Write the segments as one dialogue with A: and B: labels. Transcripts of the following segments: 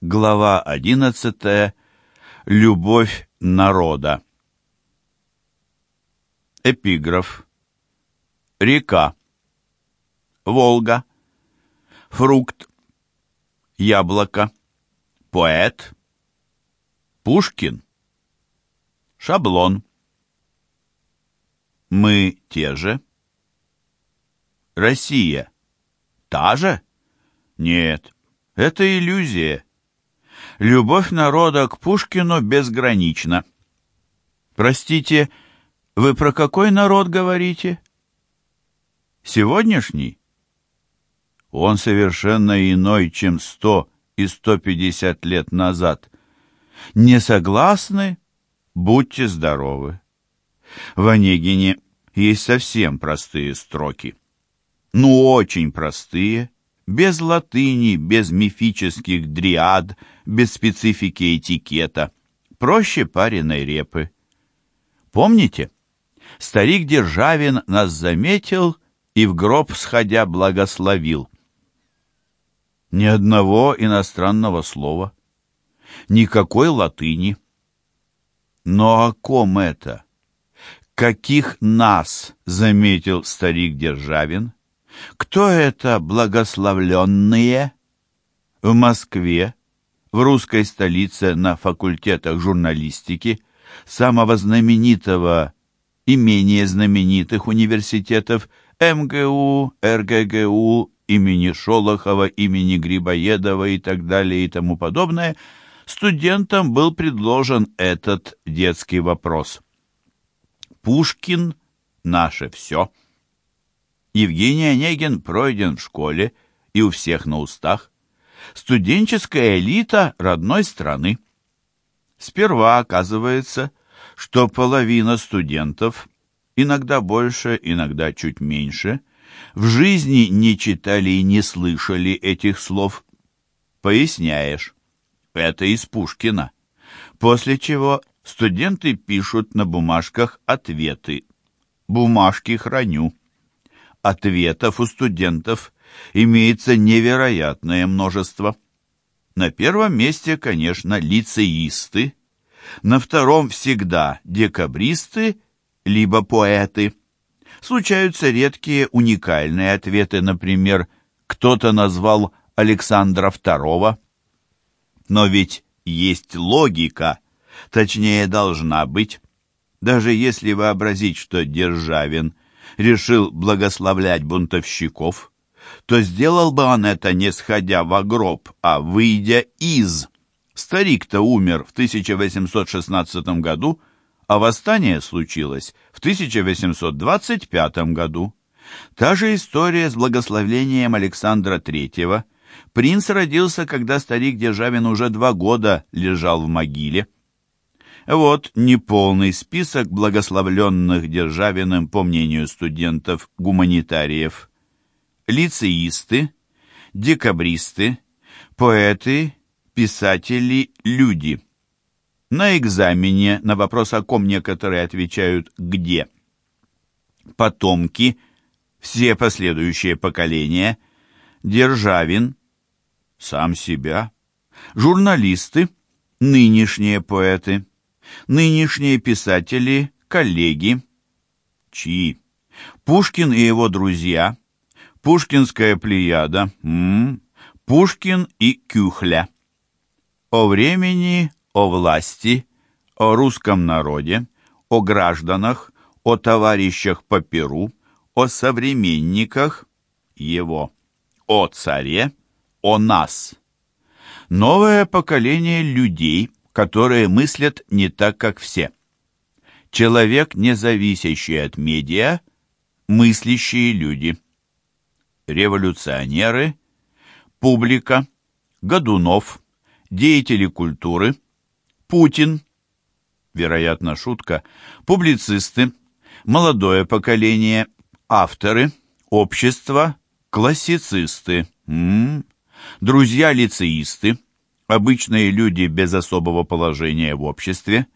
A: Глава 11. Любовь народа. Эпиграф. Река. Волга. Фрукт. Яблоко. Поэт. Пушкин. Шаблон. Мы те же. Россия. Та же? Нет, это иллюзия. Любовь народа к Пушкину безгранична. Простите, вы про какой народ говорите? Сегодняшний? Он совершенно иной, чем сто и сто пятьдесят лет назад. Не согласны? Будьте здоровы. В Онегине есть совсем простые строки. Ну, очень простые без латыни, без мифических дриад, без специфики этикета, проще пареной репы. Помните? Старик Державин нас заметил и в гроб сходя благословил. Ни одного иностранного слова, никакой латыни. Но о ком это? Каких нас заметил старик Державин? Кто это благословленные? В Москве, в русской столице на факультетах журналистики, самого знаменитого и менее знаменитых университетов МГУ, РГГУ, имени Шолохова, имени Грибоедова и так далее и тому подобное, студентам был предложен этот детский вопрос. Пушкин — наше все. Евгений Онегин пройден в школе и у всех на устах. Студенческая элита родной страны. Сперва оказывается, что половина студентов, иногда больше, иногда чуть меньше, в жизни не читали и не слышали этих слов. Поясняешь, это из Пушкина. После чего студенты пишут на бумажках ответы. Бумажки храню ответов у студентов имеется невероятное множество. На первом месте, конечно, лицеисты, на втором всегда декабристы, либо поэты. Случаются редкие уникальные ответы, например, кто-то назвал Александра II. Но ведь есть логика, точнее должна быть. Даже если вообразить, что Державин – решил благословлять бунтовщиков, то сделал бы он это не сходя в гроб, а выйдя из. Старик-то умер в 1816 году, а восстание случилось в 1825 году. Та же история с благословлением Александра III. Принц родился, когда старик Державин уже два года лежал в могиле. Вот неполный список благословленных Державиным, по мнению студентов-гуманитариев. Лицеисты, декабристы, поэты, писатели, люди. На экзамене на вопрос о ком некоторые отвечают «где?». Потомки, все последующие поколения, Державин, сам себя, журналисты, нынешние поэты – Нынешние писатели – коллеги. Чьи? Пушкин и его друзья. Пушкинская плеяда. М -м, Пушкин и Кюхля. О времени, о власти, о русском народе, о гражданах, о товарищах по Перу, о современниках его, о царе, о нас. Новое поколение людей – которые мыслят не так, как все. Человек, не зависящий от медиа, мыслящие люди. Революционеры, публика, Годунов, деятели культуры, Путин, вероятно, шутка, публицисты, молодое поколение, авторы, общество, классицисты, м -м, друзья-лицеисты, обычные люди без особого положения в обществе,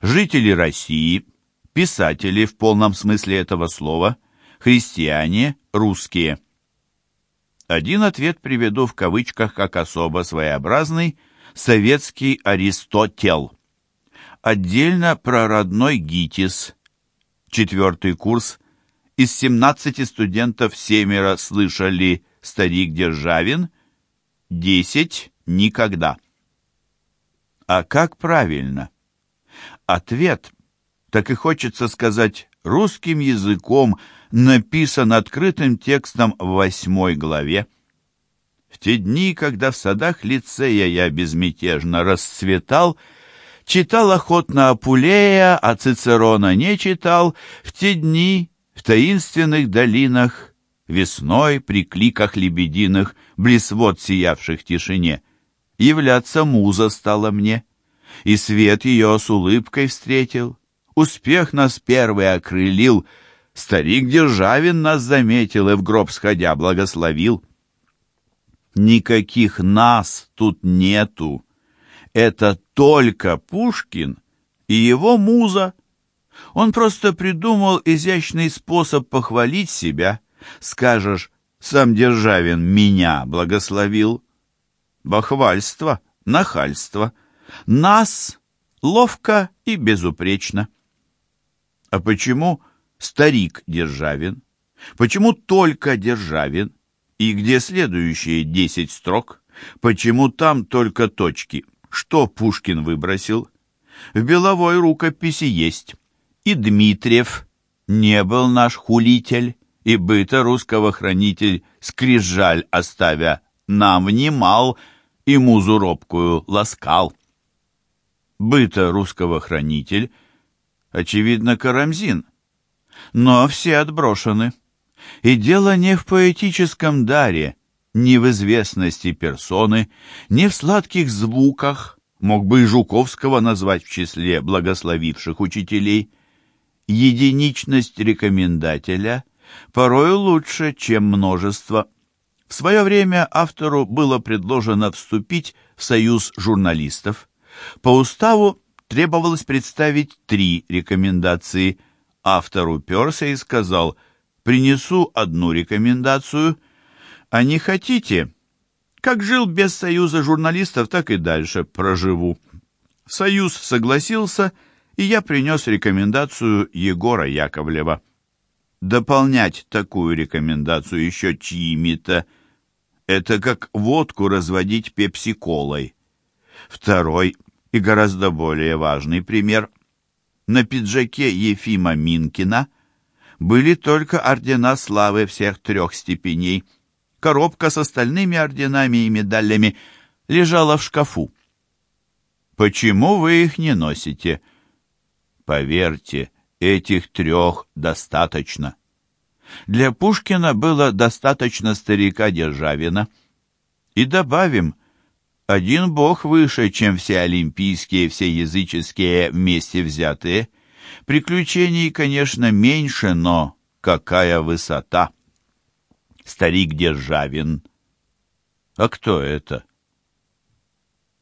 A: жители России, писатели в полном смысле этого слова, христиане, русские. Один ответ приведу в кавычках как особо своеобразный, советский Аристотел. Отдельно про родной ГИТИС. Четвертый курс. Из 17 студентов семеро слышали «Старик Державин», десять «Никогда». А как правильно? Ответ, так и хочется сказать, русским языком написан открытым текстом в восьмой главе. В те дни, когда в садах лицея я безмятежно расцветал, читал охотно Апулея, а Цицерона не читал, в те дни в таинственных долинах, весной при кликах лебединых, близ вод сиявших тишине, являться муза стала мне, и свет ее с улыбкой встретил, успех нас первый окрылил, старик Державин нас заметил и в гроб сходя благословил. Никаких нас тут нету. Это только Пушкин и его муза. Он просто придумал изящный способ похвалить себя. Скажешь, сам Державин меня благословил. Бахвальство, нахальство. Нас ловко и безупречно. А почему старик Державин? Почему только Державин? И где следующие десять строк? Почему там только точки? Что Пушкин выбросил? В беловой рукописи есть. И Дмитриев не был наш хулитель, и быта русского хранитель скрижаль оставя нам внимал и музу робкую ласкал. Быта русского хранитель, очевидно, Карамзин, но все отброшены. И дело не в поэтическом даре, не в известности персоны, не в сладких звуках, мог бы и Жуковского назвать в числе благословивших учителей. Единичность рекомендателя порой лучше, чем множество. В свое время автору было предложено вступить в союз журналистов. По уставу требовалось представить три рекомендации. Автор уперся и сказал – принесу одну рекомендацию, а не хотите, как жил без союза журналистов, так и дальше проживу. Союз согласился, и я принес рекомендацию Егора Яковлева. Дополнять такую рекомендацию еще чьими-то — это как водку разводить пепси-колой. Второй и гораздо более важный пример. На пиджаке Ефима Минкина — были только ордена славы всех трех степеней. Коробка с остальными орденами и медалями лежала в шкафу. Почему вы их не носите? Поверьте, этих трех достаточно. Для Пушкина было достаточно старика Державина. И добавим, один бог выше, чем все олимпийские, все языческие вместе взятые – Приключений, конечно, меньше, но какая высота! Старик Державин. А кто это?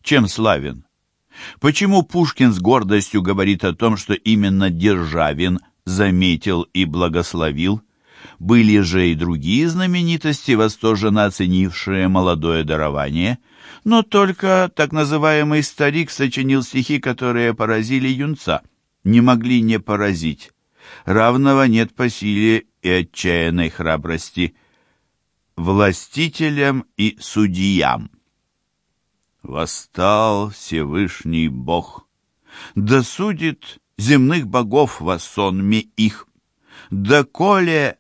A: Чем славен? Почему Пушкин с гордостью говорит о том, что именно Державин заметил и благословил? Были же и другие знаменитости, восторженно оценившие молодое дарование, но только так называемый старик сочинил стихи, которые поразили юнца — не могли не поразить. Равного нет по силе и отчаянной храбрости. Властителям и судьям. Восстал Всевышний Бог, да судит земных богов во сонме их. Да коле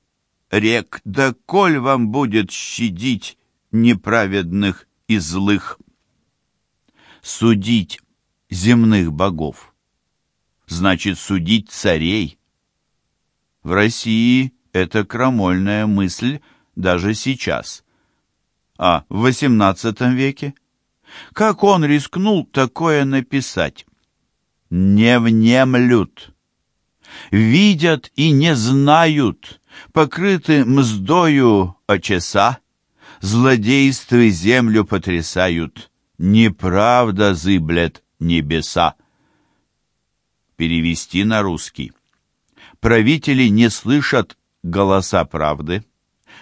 A: рек, да коль вам будет щадить неправедных и злых. Судить земных богов значит судить царей. В России это крамольная мысль даже сейчас. А в XVIII веке? Как он рискнул такое написать? Не внемлют. Видят и не знают, покрыты мздою очеса, злодействы землю потрясают, неправда зыблет небеса перевести на русский. Правители не слышат голоса правды,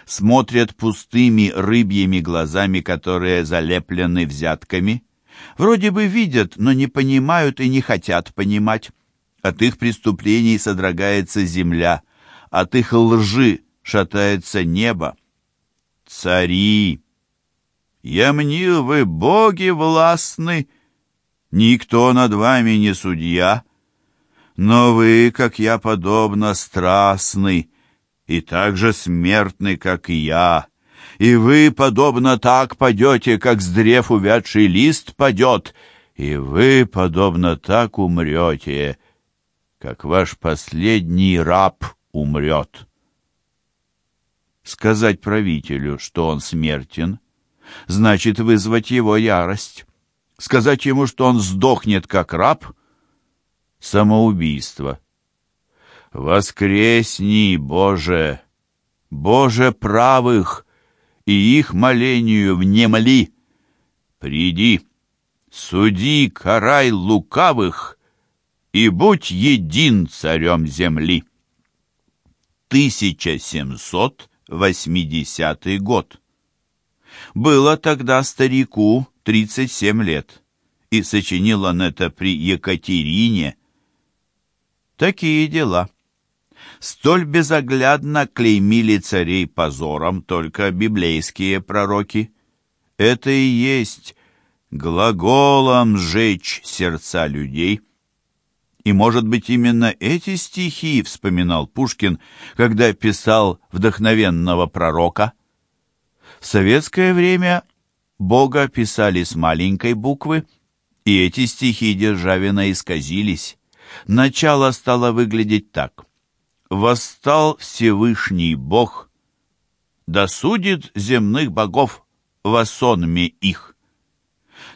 A: смотрят пустыми рыбьими глазами, которые залеплены взятками, Вроде бы видят, но не понимают и не хотят понимать. От их преступлений содрогается земля, от их лжи шатается небо. Цари! Я мнил, вы боги властны, никто над вами не судья, но вы, как я, подобно страстны, и так же смертны, как я, и вы, подобно так, падете, как с древ увядший лист падет, и вы, подобно так, умрете, как ваш последний раб умрет. Сказать правителю, что он смертен, значит вызвать его ярость. Сказать ему, что он сдохнет, как раб — самоубийство. Воскресни, Боже, Боже правых, и их молению внемли. Приди, суди, карай лукавых, и будь един царем земли. 1780 год. Было тогда старику 37 лет, и сочинил он это при Екатерине. Такие дела. Столь безоглядно клеймили царей позором только библейские пророки. Это и есть глаголом сжечь сердца людей. И, может быть, именно эти стихи вспоминал Пушкин, когда писал вдохновенного пророка. В советское время Бога писали с маленькой буквы, и эти стихи Державина исказились. Начало стало выглядеть так восстал Всевышний Бог, да судит земных богов сонме их.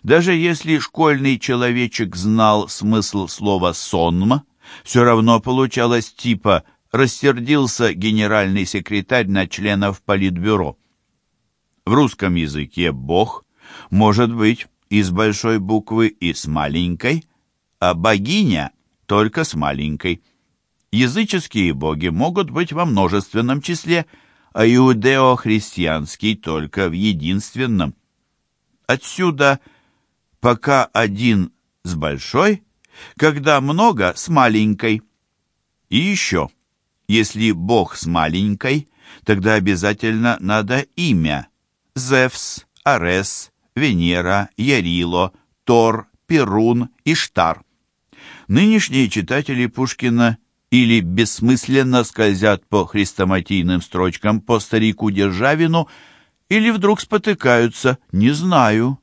A: Даже если школьный человечек знал смысл слова «сонма», все равно получалось типа «рассердился генеральный секретарь на членов Политбюро». В русском языке «бог» может быть и с большой буквы, и с маленькой, а богиня только с маленькой. Языческие боги могут быть во множественном числе, а иудео-христианский только в единственном. Отсюда пока один с большой, когда много с маленькой. И еще, если бог с маленькой, тогда обязательно надо имя. Зевс, Арес, Венера, Ярило, Тор, Перун, Иштар. Нынешние читатели Пушкина или бессмысленно скользят по хрестоматийным строчкам по старику Державину, или вдруг спотыкаются, не знаю.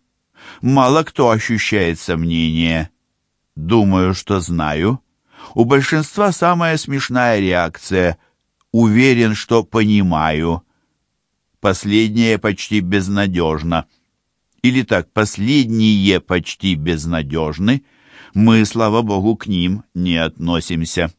A: Мало кто ощущает сомнение. Думаю, что знаю. У большинства самая смешная реакция. Уверен, что понимаю. Последнее почти безнадежно. Или так, последние почти безнадежны. Мы, слава богу, к ним не относимся.